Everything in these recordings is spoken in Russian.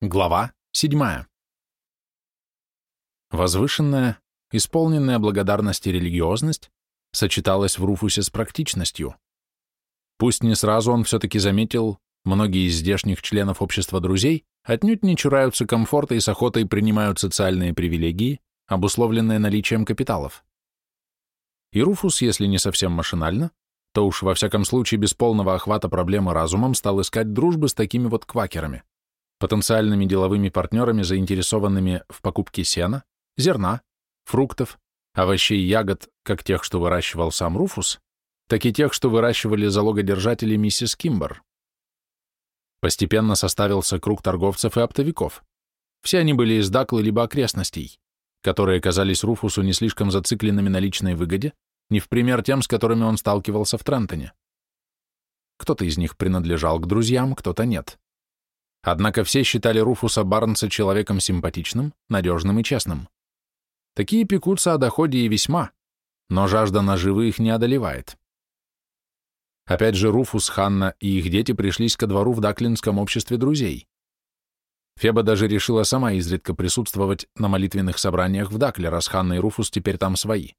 Глава 7. Возвышенная, исполненная благодарности религиозность сочеталась в Руфусе с практичностью. Пусть не сразу он все-таки заметил, многие из здешних членов общества друзей отнюдь не чураются комфорта и с охотой принимают социальные привилегии, обусловленные наличием капиталов. И Руфус, если не совсем машинально, то уж во всяком случае без полного охвата проблемы разумом стал искать дружбы с такими вот квакерами потенциальными деловыми партнерами, заинтересованными в покупке сена, зерна, фруктов, овощей и ягод, как тех, что выращивал сам Руфус, так и тех, что выращивали залогодержатели миссис Кимбер. Постепенно составился круг торговцев и оптовиков. Все они были из Даклы либо окрестностей, которые казались Руфусу не слишком зацикленными на личной выгоде, не в пример тем, с которыми он сталкивался в Трентоне. Кто-то из них принадлежал к друзьям, кто-то нет. Однако все считали Руфуса Барнса человеком симпатичным, надежным и честным. Такие пекутся о доходе и весьма, но жажда наживы их не одолевает. Опять же, Руфус, Ханна и их дети пришлись ко двору в Даклинском обществе друзей. Феба даже решила сама изредка присутствовать на молитвенных собраниях в Дакле, раз Ханна и Руфус теперь там свои.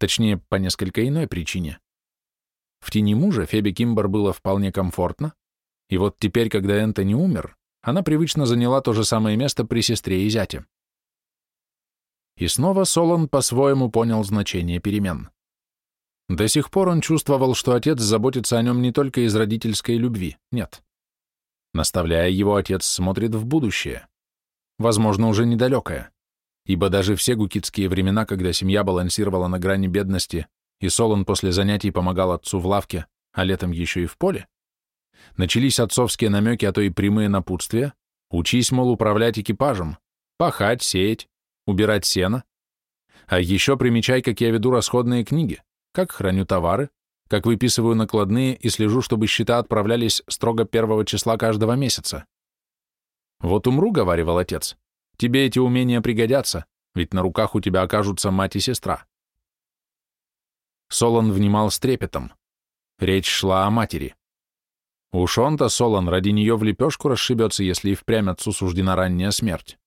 Точнее, по несколько иной причине. В тени мужа Фебе Кимбер было вполне комфортно, и вот теперь, когда Энтони умер, она привычно заняла то же самое место при сестре и зяте. И снова Солон по-своему понял значение перемен. До сих пор он чувствовал, что отец заботится о нем не только из родительской любви, нет. Наставляя его, отец смотрит в будущее, возможно, уже недалекое, ибо даже все гукитские времена, когда семья балансировала на грани бедности, и Солон после занятий помогал отцу в лавке, а летом еще и в поле, Начались отцовские намеки, а то и прямые напутствия. Учись, мол, управлять экипажем, пахать, сеять, убирать сено. А еще примечай, как я веду расходные книги, как храню товары, как выписываю накладные и слежу, чтобы счета отправлялись строго первого числа каждого месяца. Вот умру, — говаривал отец, — тебе эти умения пригодятся, ведь на руках у тебя окажутся мать и сестра. Солон внимал с трепетом. Речь шла о матери. Уж он-то, Солон, ради нее в лепешку расшибется, если и впрямь отцу суждена ранняя смерть.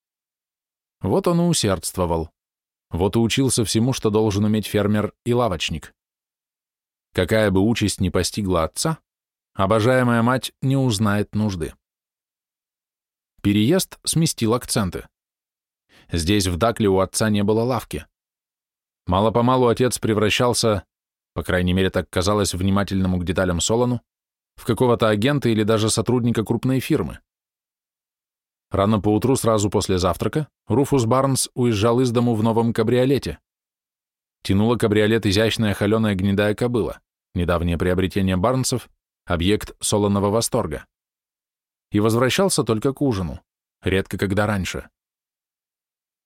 Вот он и усердствовал. Вот и учился всему, что должен уметь фермер и лавочник. Какая бы участь ни постигла отца, обожаемая мать не узнает нужды. Переезд сместил акценты. Здесь, в Дакле, у отца не было лавки. Мало-помалу отец превращался, по крайней мере, так казалось внимательному к деталям Солону, в какого-то агента или даже сотрудника крупной фирмы. Рано поутру, сразу после завтрака, Руфус Барнс уезжал из дому в новом кабриолете. Тянула кабриолет изящная холеная гнедая кобыла, недавнее приобретение Барнсов, объект солоного восторга. И возвращался только к ужину, редко когда раньше.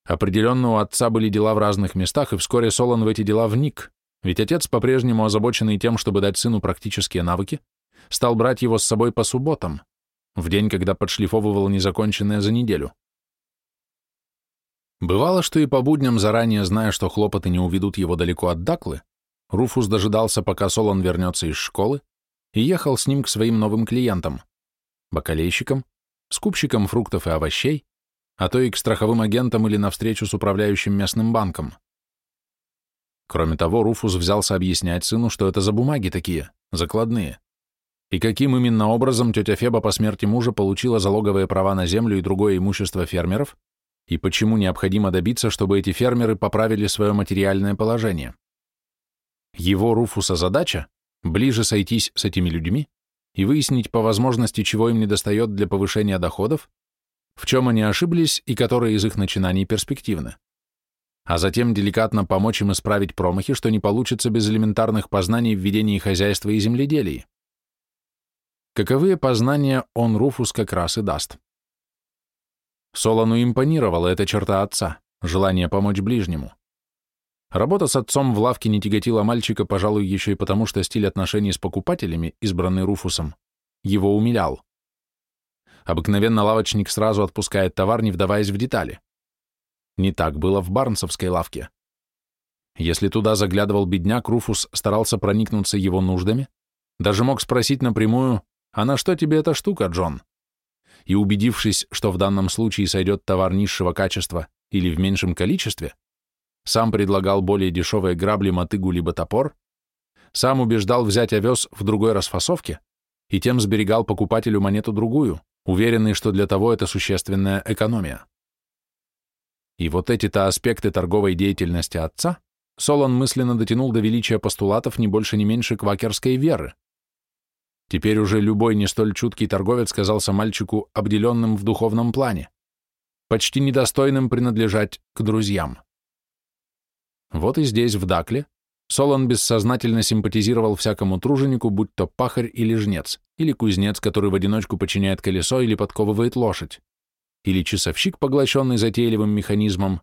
Определенно у отца были дела в разных местах, и вскоре Солон в эти дела вник, ведь отец, по-прежнему озабоченный тем, чтобы дать сыну практические навыки, стал брать его с собой по субботам, в день, когда подшлифовывал незаконченное за неделю. Бывало, что и по будням, заранее зная, что хлопоты не уведут его далеко от Даклы, Руфус дожидался, пока Солон вернется из школы, и ехал с ним к своим новым клиентам, бакалейщикам, скупщикам фруктов и овощей, а то и к страховым агентам или на встречу с управляющим местным банком. Кроме того, Руфус взялся объяснять сыну, что это за бумаги такие, закладные, и каким именно образом тетя Феба по смерти мужа получила залоговые права на землю и другое имущество фермеров, и почему необходимо добиться, чтобы эти фермеры поправили свое материальное положение. Его Руфуса задача – ближе сойтись с этими людьми и выяснить по возможности, чего им недостает для повышения доходов, в чем они ошиблись и которые из их начинаний перспективны. А затем деликатно помочь им исправить промахи, что не получится без элементарных познаний в ведении хозяйства и земледелии. Каковые познания он Руфус как раз и даст. Солону импонировала эта черта отца, желание помочь ближнему. Работа с отцом в лавке не тяготила мальчика, пожалуй, еще и потому, что стиль отношений с покупателями, избранный Руфусом, его умилял. Обыкновенно лавочник сразу отпускает товар, не вдаваясь в детали. Не так было в барнсовской лавке. Если туда заглядывал бедняк, Руфус старался проникнуться его нуждами, даже мог спросить напрямую, «А на что тебе эта штука, Джон?» и убедившись, что в данном случае сойдет товар низшего качества или в меньшем количестве, сам предлагал более дешевые грабли, мотыгу либо топор, сам убеждал взять овес в другой расфасовке и тем сберегал покупателю монету другую, уверенный, что для того это существенная экономия. И вот эти-то аспекты торговой деятельности отца Солон мысленно дотянул до величия постулатов не больше не меньше квакерской веры. Теперь уже любой не столь чуткий торговец казался мальчику обделенным в духовном плане, почти недостойным принадлежать к друзьям. Вот и здесь, в Дакле, Солон бессознательно симпатизировал всякому труженику, будь то пахарь или жнец, или кузнец, который в одиночку подчиняет колесо или подковывает лошадь, или часовщик, поглощенный затейливым механизмом,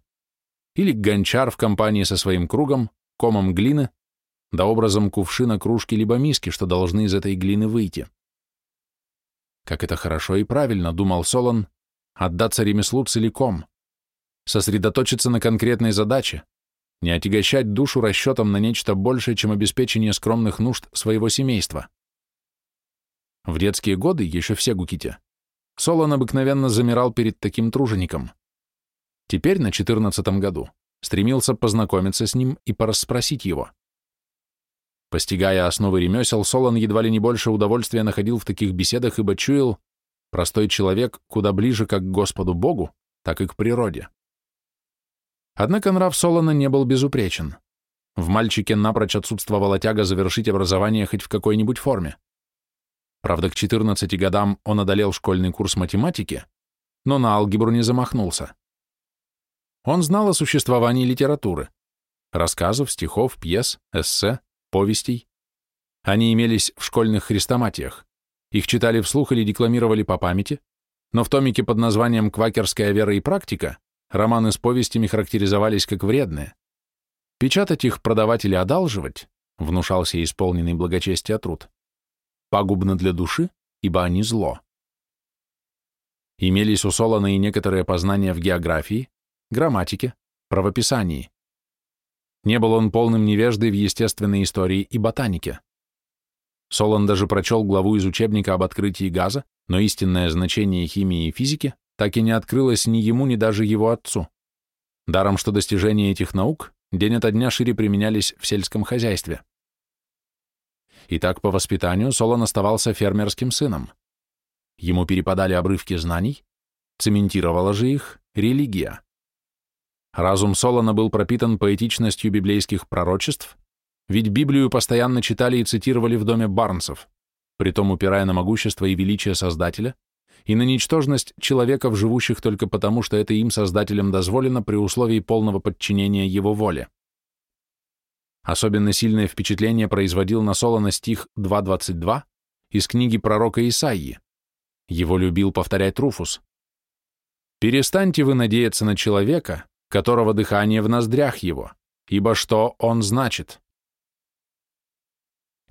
или гончар в компании со своим кругом, комом глины, да образом кувшина, кружки либо миски, что должны из этой глины выйти. Как это хорошо и правильно, думал Солон, отдаться ремеслу целиком, сосредоточиться на конкретной задаче, не отягощать душу расчетом на нечто большее, чем обеспечение скромных нужд своего семейства. В детские годы, еще в Сегуките, Солон обыкновенно замирал перед таким тружеником. Теперь, на четырнадцатом году, стремился познакомиться с ним и порасспросить его. Постигая основы ремесел, Солон едва ли не больше удовольствия находил в таких беседах, ибо чуял, простой человек куда ближе как к Господу Богу, так и к природе. Однако нрав Солона не был безупречен. В мальчике напрочь отсутствовала тяга завершить образование хоть в какой-нибудь форме. Правда, к 14 годам он одолел школьный курс математики, но на алгебру не замахнулся. Он знал о существовании литературы, рассказов, стихов, пьес, эссе, повестей. Они имелись в школьных хрестоматиях. Их читали вслух или декламировали по памяти, но в томике под названием «Квакерская вера и практика» романы с повестями характеризовались как вредные. Печатать их, продавать или одалживать, внушался исполненный благочестия труд, пагубно для души, ибо они зло. Имелись у и некоторые познания в географии, грамматике, правописании. Не был он полным невеждой в естественной истории и ботанике. Солон даже прочел главу из учебника об открытии газа, но истинное значение химии и физики так и не открылось ни ему, ни даже его отцу. Даром, что достижения этих наук день ото дня шире применялись в сельском хозяйстве. Итак, по воспитанию Солон оставался фермерским сыном. Ему перепадали обрывки знаний, цементировала же их религия. Разум Солона был пропитан поэтичностью библейских пророчеств, ведь Библию постоянно читали и цитировали в доме Барнсов, притом упирая на могущество и величие Создателя, и на ничтожность человеков, живущих только потому, что это им, Создателем, дозволено при условии полного подчинения его воле. Особенно сильное впечатление производил на Солона стих 2.22 из книги пророка Исаии. Его любил повторять Руфус. «Перестаньте вы надеяться на человека, которого дыхание в ноздрях его, ибо что он значит?»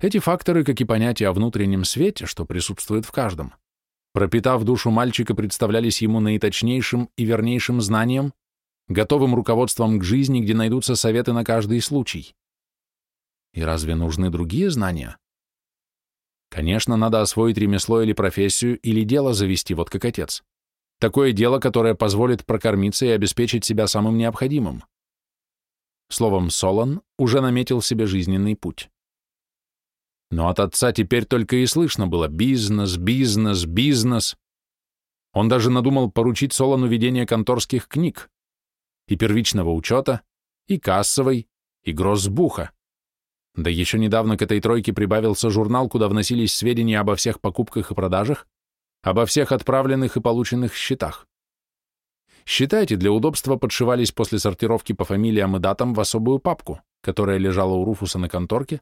Эти факторы, как и понятие о внутреннем свете, что присутствует в каждом, пропитав душу мальчика, представлялись ему наиточнейшим и вернейшим знанием, готовым руководством к жизни, где найдутся советы на каждый случай. И разве нужны другие знания? Конечно, надо освоить ремесло или профессию, или дело завести, вот как отец. Такое дело, которое позволит прокормиться и обеспечить себя самым необходимым. Словом, Солон уже наметил себе жизненный путь. Но от отца теперь только и слышно было бизнес, бизнес, бизнес. Он даже надумал поручить Солону ведение конторских книг, и первичного учета, и кассовой, и гроссбуха. Да еще недавно к этой тройке прибавился журнал, куда вносились сведения обо всех покупках и продажах, обо всех отправленных и полученных счетах. Считайте, для удобства подшивались после сортировки по фамилиям и датам в особую папку, которая лежала у Руфуса на конторке,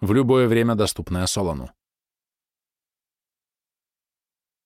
в любое время доступная Солону.